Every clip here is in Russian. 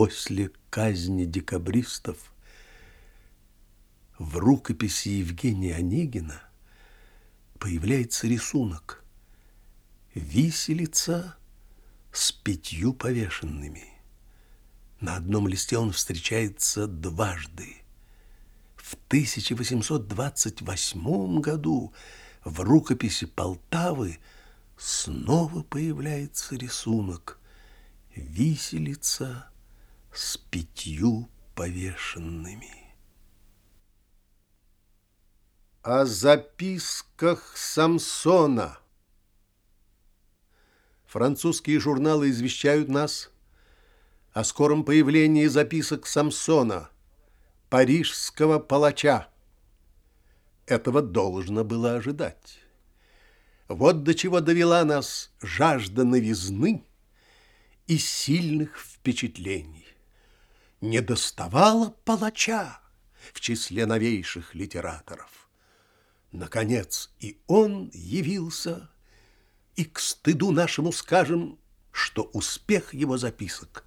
После казни декабристов в рукописи Евгения Онегина появляется рисунок «Виселица с пятью повешенными». На одном листе он встречается дважды. В 1828 году в рукописи Полтавы снова появляется рисунок «Виселица с пятью повешенными». О записках Самсона. Французские журналы извещают нас о скором появлении записок Самсона, парижского палача. Этого должно было ожидать. Вот до чего довела нас жажда новизны и сильных впечатлений. Не доставало палача в числе новейших литераторов. Наконец и он явился, и к стыду нашему скажем, что успех его записок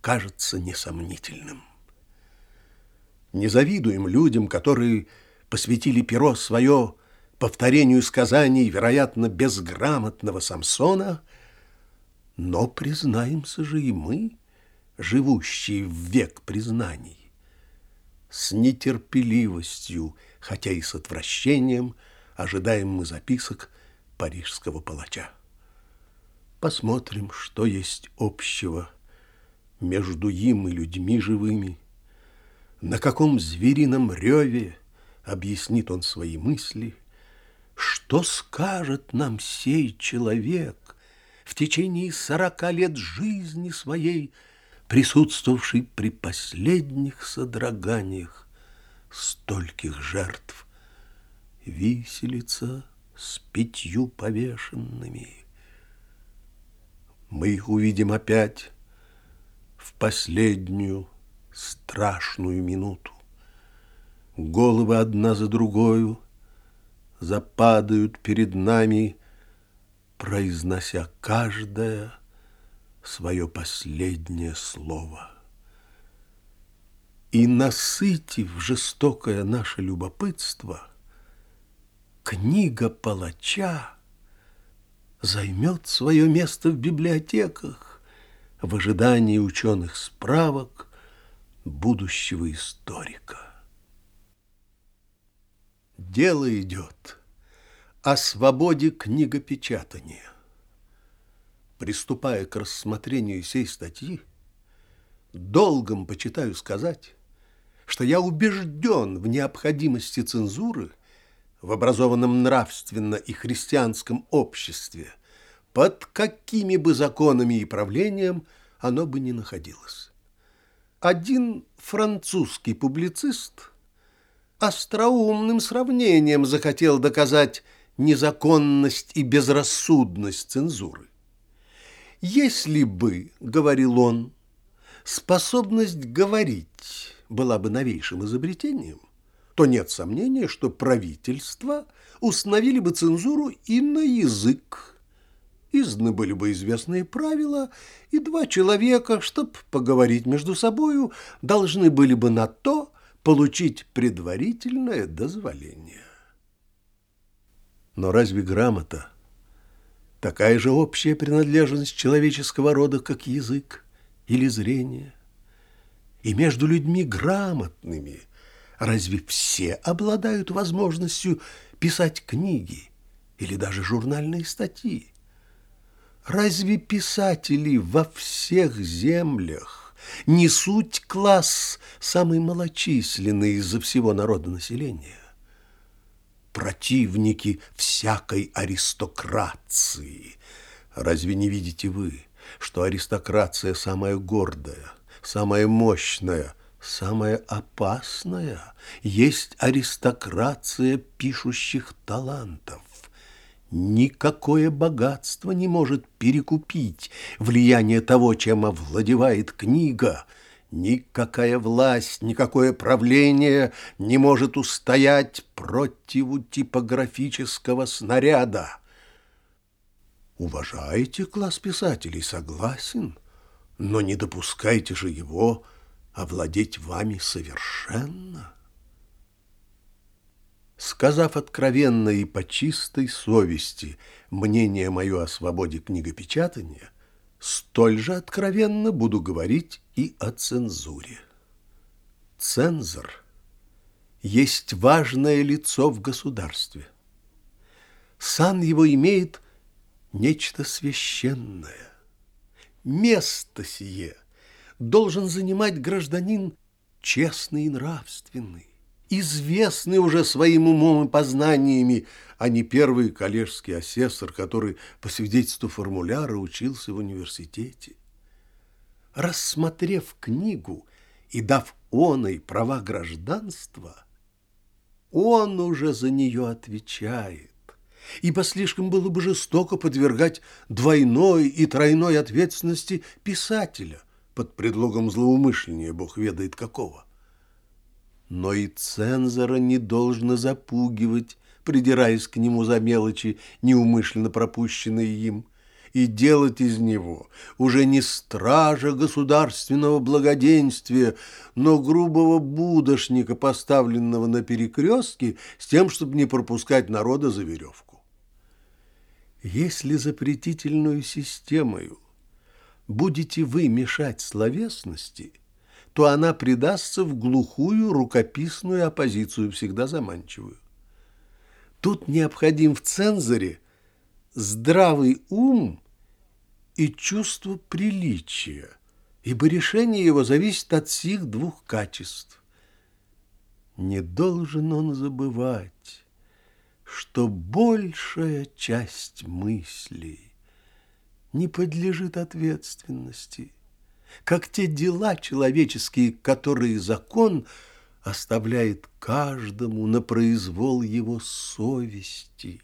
кажется несомнительным. Не завидуем людям, которые посвятили перо свое повторению сказаний, вероятно, безграмотного Самсона, но признаемся же и мы, живущие в век признаний, с нетерпеливостью хотя и с отвращением ожидаем мы записок парижского палача. Посмотрим, что есть общего между им и людьми живыми, на каком зверином реве объяснит он свои мысли, что скажет нам сей человек в течение сорока лет жизни своей, присутствовавший при последних содроганиях стольких жертв. Виселица с пятью повешенными. Мы их увидим опять в последнюю страшную минуту. Головы одна за другою западают перед нами, произнося каждое свое последнее слово. И насытив жестокое наше любопытство, книга палача займет свое место в библиотеках в ожидании ученых справок будущего историка. Дело идет о свободе книгопечатания. Приступая к рассмотрению сей статьи, долгом почитаю сказать, что я убежден в необходимости цензуры в образованном нравственно и христианском обществе, под какими бы законами и правлением оно бы ни находилось. Один французский публицист остроумным сравнением захотел доказать незаконность и безрассудность цензуры. «Если бы, — говорил он, — способность говорить была бы новейшим изобретением, то нет сомнения, что правительство установили бы цензуру и на язык. Изданы были бы известные правила, и два человека, чтобы поговорить между собою, должны были бы на то получить предварительное дозволение. Но разве грамота такая же общая принадлежность человеческого рода, как язык или зрение? и между людьми грамотными. Разве все обладают возможностью писать книги или даже журнальные статьи? Разве писатели во всех землях не суть класс самый малочисленный из-за всего народонаселения? Противники всякой аристократии. Разве не видите вы, что аристократия самая гордая, самая мощная, самая опасная есть аристократия пишущих талантов. Никакое богатство не может перекупить влияние того, чем овладевает книга. Никакая власть, никакое правление не может устоять против типографического снаряда. Уважаете класс писателей, согласен? но не допускайте же его овладеть вами совершенно. Сказав откровенно и по чистой совести мнение мое о свободе книгопечатания, столь же откровенно буду говорить и о цензуре. Цензор есть важное лицо в государстве. Сан его имеет нечто священное. Место сие должен занимать гражданин честный и нравственный, известный уже своим умом и познаниями, а не первый коллежский асессор, который по свидетельству формуляра учился в университете. Рассмотрев книгу и дав оной права гражданства, он уже за нее отвечает. Ибо слишком было бы жестоко подвергать двойной и тройной ответственности писателя. Под предлогом злоумышления, бог ведает какого. Но и цензора не должно запугивать, придираясь к нему за мелочи, неумышленно пропущенные им, и делать из него уже не стража государственного благоденствия, но грубого будошника, поставленного на перекрестке с тем, чтобы не пропускать народа за веревку. Если запретительную системою будете вы мешать словесности, то она предастся в глухую рукописную оппозицию, всегда заманчивую. Тут необходим в цензоре здравый ум и чувство приличия, ибо решение его зависит от сих двух качеств. Не должен он забывать, что большая часть мыслей не подлежит ответственности, как те дела человеческие, которые закон оставляет каждому на произвол его совести.